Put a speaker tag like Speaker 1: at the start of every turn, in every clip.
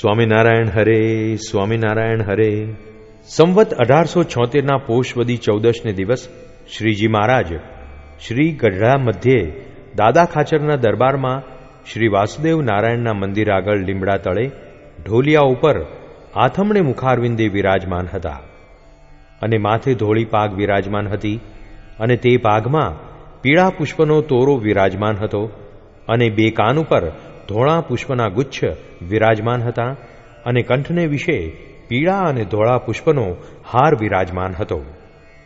Speaker 1: સ્વામિનારાયણ હરે સ્વામિનારાયણ હરે. સંવત અઢારસો છોતેરના પોષવદી ચૌદશને દિવસ શ્રીજી મહારાજ શ્રી ગઢડા મધ્યે દાદા ખાચરના દરબારમાં શ્રી વાસુદેવ નારાયણના મંદિર આગળ લીમડા તળે ઢોલિયા ઉપર આથમણે મુખારવિંદે વિરાજમાન હતા. અને માથે ધોળી પાગ વિરાજમાન હતી અને તે પાગમાં પીળા પુષ્પનો તોરો વિરાજમાન હતો અને બે કાન ઉપર ધોળા પુષ્પના ગુચ્છ વિરાજમાન હતા અને કંઠને વિશે પીળા અને ધોળા પુષ્પનો હાર વિરાજમાન હતો.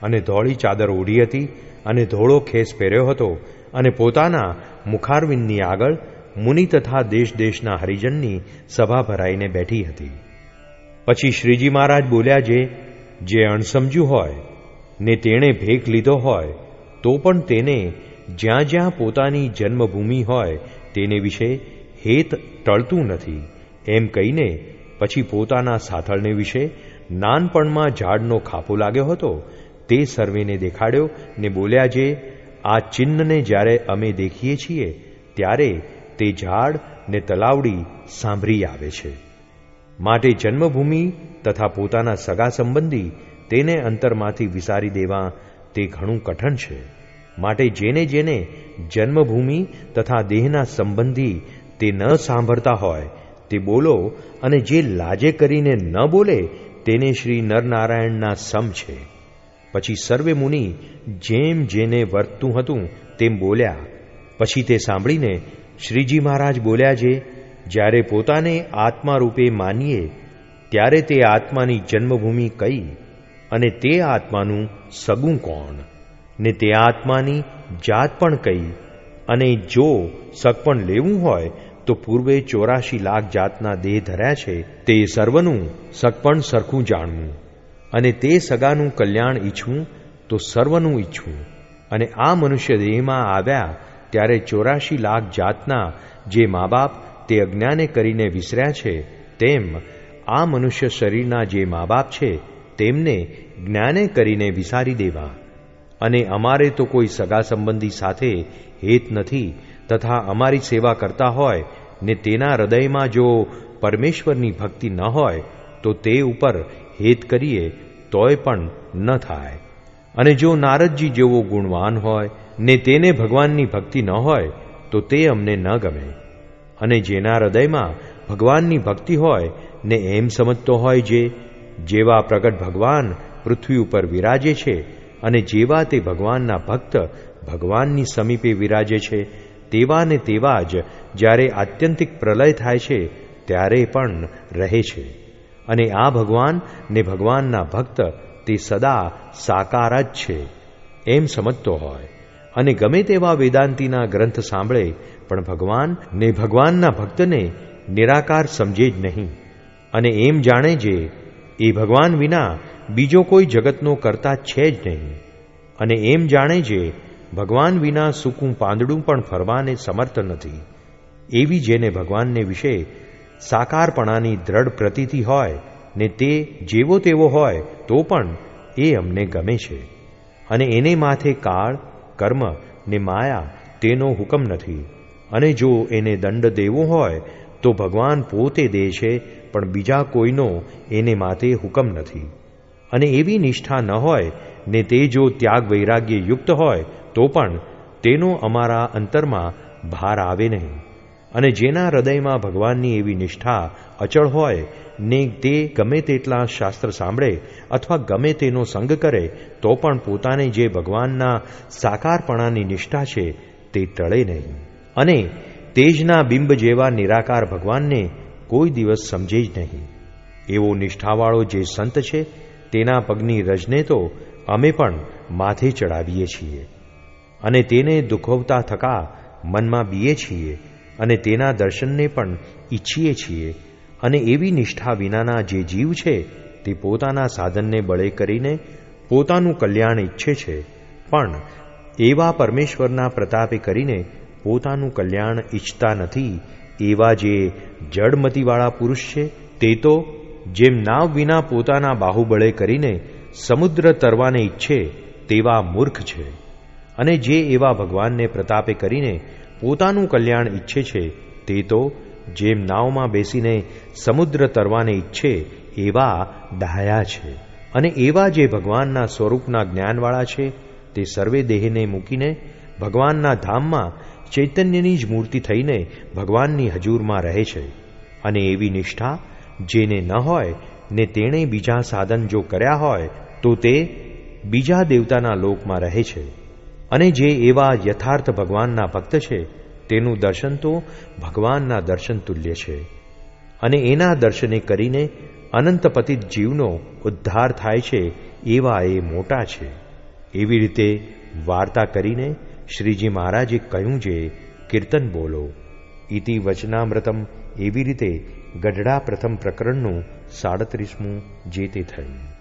Speaker 1: અને ધોળી ચાદર ઓઢી હતી અને ધોળો ખેસ પહેર્યો હતો અને પોતાના મુખારવિંદની આગળ મુનિ તથા દેશ દેશના હરિજનની સભા ભરાઈને બેઠી હતી. પછી શ્રીજી મહારાજ બોલ્યા, જે જે અણસમજ્યું હોય, ને તેણે ભેખ લીધો હોય, તો પણ તેને જ્યાં જ્યાં પોતાની જન્મભૂમિ હોય, તેને વિશે હેત ટળતું નથી. એમ કહીને પછી પોતાના સાથળને વિશે નાનપણમાં ઝાડનો ખાપો લાગ્યો હતો. તે સર્વેને દેખાડ્યો ને બોલ્યા, જે આ ચિહ્નને જ્યારે અમે દેખીએ છીએ, ત્યારે તે ઝાડ ને તલાવડી સાંભળી આવે છે. માટે જન્મભૂમિ તથા પોતાના સગા સંબંધી તેને અંતરમાંથી વિસારી દેવા તે ઘણું કઠણ છે. માટે જેને જેને જન્મભૂમિ તથા દેહના સંબંધી તે ન સાંભળતા હોય, તે બોલો અને જે લાજે કરીને ન બોલે, તેને શ્રી નરનારાયણના સમ છે. પછી સર્વે મુનિ જેમ જેને વર્તતું હતું, તેમ બોલ્યા. પછી તે સાંભળીને શ્રીજી મહારાજ બોલ્યા જે, જ્યારે પોતાને આત્મા રૂપે માનીએ, ત્યારે તે આત્માની જન્મભૂમિ કઈ? અને તે આત્માનું સગું કોણ? ને તે આત્માની જાત પણ કઈ? અને જો સગપણ લેવું હોય તો પૂર્વે ચોરાશી લાખ જાતના દેહ ધર્યા છે, તે સર્વનું સગપણ સરખું જાણવું. અને તે સગાનું કલ્યાણ ઈચ્છવું, તો સર્વનું ઈચ્છવું. અને આ મનુષ્ય દેહમાં આવ્યા ત્યારે ચોરાશી લાખ જાતના જે મા બાપ તે અજ્ઞાને કરીને વિસર્યા છે, તેમ આ મનુષ્ય શરીરના જે મા બાપ છે, તેમને જ્ઞાને કરીને વિસારી દેવા. અને અમારે તો કોઈ સગા સંબંધી સાથે હેત નથી તથા અમારી સેવા કરતા હોય, ને તેના હૃદયમાં જો પરમેશ્વરની ભક્તિ ન હોય, તો તે ઉપર હેત કરીએ તોય પણ ન થાય. અને જો નારદજી જેવો ગુણવાન હોય, ને તેને ભગવાનની ભક્તિ ન હોય, તો તે અમને ન ગમે. અને જેના હૃદયમાં ભગવાનની ભક્તિ હોય, ને એમ સમજતો હોય જે, જેવા પ્રગટ ભગવાન પૃથ્વી ઉપર વિરાજે છે, અને જેવા તે ભગવાનના ભક્ત ભગવાનની સમીપે વિરાજે છે તેવા ને તેવા જ જ્યારે આત્યંતિક પ્રલય થાય છે, ત્યારે પણ રહે છે. અને આ ભગવાન ને ભગવાનના ભક્ત તે સદા સાકાર જ છે, એમ સમજતો હોય. અને ગમે તેવા વેદાંતિના ગ્રંથ સાંભળે, પણ ભગવાન ને ભગવાનના ભક્તને નિરાકાર સમજે જ નહીં. અને એમ જાણે જે, એ ભગવાન વિના બીજો કોઈ જગતનો કરતા છે જ નહીં. અને એમ જાણે જે ભગવાન વિના સૂકું પાંદડું પણ ફરવાને સમર્થ નથી. એવી જેને ભગવાનને વિશે સાકારપણાની દ્રઢ પ્રતીતિ હોય, ને તે જેવો તેવો હોય, તો પણ એ અમને ગમે છે. અને એને માથે કાળ, કર્મ ને માયા તેનો હુકમ નથી. અને જો એને દંડ દેવો હોય, તો ભગવાન પોતે દે છે, પણ બીજા કોઈનો એને માથે હુકમ નથી. અને એવી નિષ્ઠા ન હોય, ને તે જો ત્યાગ વૈરાગ્ય યુક્ત હોય તો પણ તેનો અમારા અંતરમાં ભાર આવે નહીં. અને જેના હૃદયમાં ભગવાનની એવી નિષ્ઠા અચળ હોય, ને તે ગમે તેટલા શાસ્ત્ર સાંભળે અથવા ગમે તેનો સંગ કરે, તો પણ પોતાને જે ભગવાનના સાકારપણાની નિષ્ઠા છે, તે ટળે નહીં. અને તેજના બિંબ જેવા નિરાકાર ભગવાનને કોઈ દિવસ સમજે જ નહીં. એવો નિષ્ઠાવાળો જે સંત છે, તેના પગની રજને તો અમે પણ માથે ચડાવીએ છીએ. અને તેને દુખવતા થકા મનમાં બીએ છીએ અને તેના દર્શનને પણ ઈચ્છીએ છીએ અને એવી નિષ્ઠા વિનાના જે જીવ છે તે પોતાના સાધનને બળે કરીને પોતાનું કલ્યાણ ઈચ્છે છે. પણ એવા પરમેશ્વરના પ્રતાપે કરીને પોતાનું કલ્યાણ ઈચ્છતા નથી, એવા જે જડમતીવાળા પુરુષ છે તે તો જેમ નાવ વિના પોતાના બાહુબળે કરીને સમુદ્ર તરવાને ઈચ્છે તેવા મૂર્ખ છે. અને જે એવા ભગવાનને પ્રતાપે કરીને પોતાનું કલ્યાણ ઈચ્છે છે, તે તો જેમ નાવમાં બેસીને સમુદ્ર તરવાને ઈચ્છે, એવા ડાયા છે. અને એવા જે ભગવાનના સ્વરૂપના જ્ઞાનવાળા છે, તે સર્વે દેહને મૂકીને ભગવાનના ધામમાં ચૈતન્યની જ મૂર્તિ થઈને ભગવાનની હજૂરમાં રહે છે. અને એવી નિષ્ઠા જેને ન હોય, ને તેણે બીજા સાધન જો કર્યા હોય, તો તે બીજા દેવતાના લોકમાં રહે છે. અને જે એવા યથાર્થ ભગવાનના ભક્ત છે, તેનું દર્શન તો ભગવાનના દર્શન તુલ્ય છે. અને એના દર્શને કરીને અનંતપતિત જીવનો ઉદ્ધાર થાય છે, એવા એ મોટા છે. એવી રીતે વાર્તા કરીને શ્રીજી મહારાજે કહ્યું છે કીર્તન બોલો. ઇતિ વચનામૃતમ એવી રીતે ગઢડા પ્રથમ પ્રકરણનું સાડત્રીસમું જે તે થયું.